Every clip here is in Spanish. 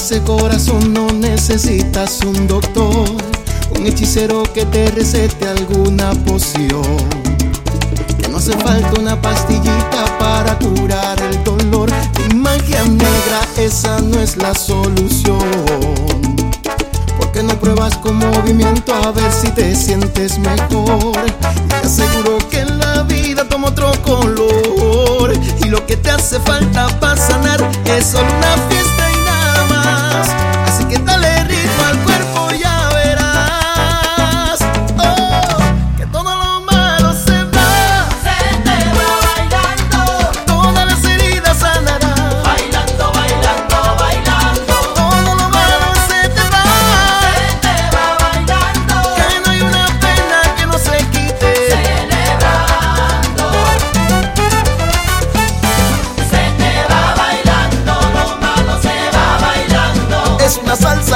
ese corazón no necesitas un doctor, un hechicero que te recete alguna poción. Que no hace falta una pastillita para curar el dolor. Mi magia negra, esa no es la solución. Porque no pruebas con movimiento a ver si te sientes mejor? Te aseguro que en la vida toma otro color. Y lo que te hace falta para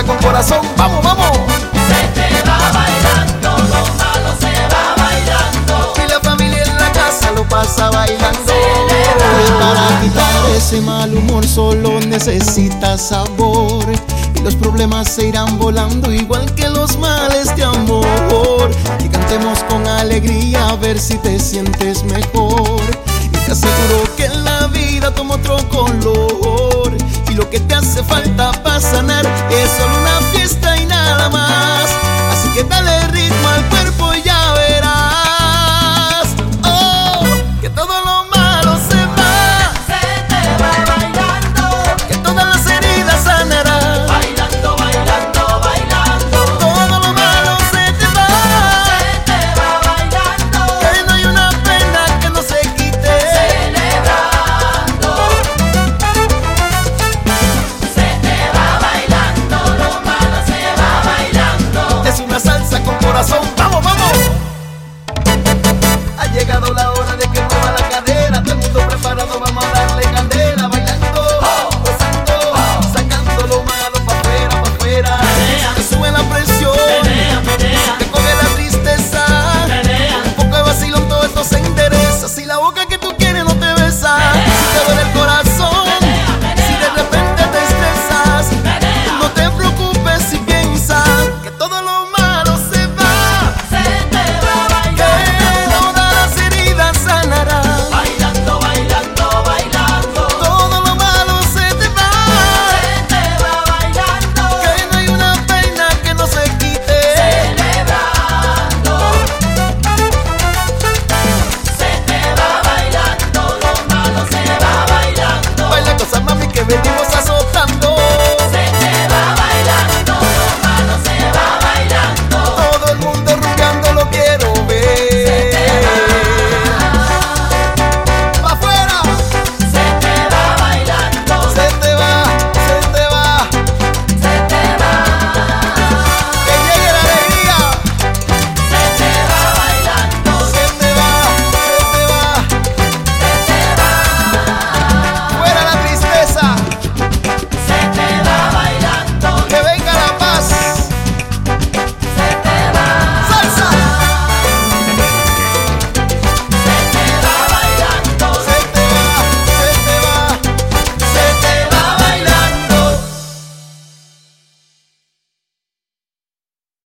con corazón. Vamos, vamos. Se te va bailando, lo malo se va bailando. Y la familia en la casa lo pasa bailando. Para quitar ese mal humor solo necesitas sabor. Y los problemas se irán volando igual que los males de amor. Y cantemos con alegría a ver si te sientes mejor. Y te aseguro que en la vida toma otro color. Y lo que te hace falta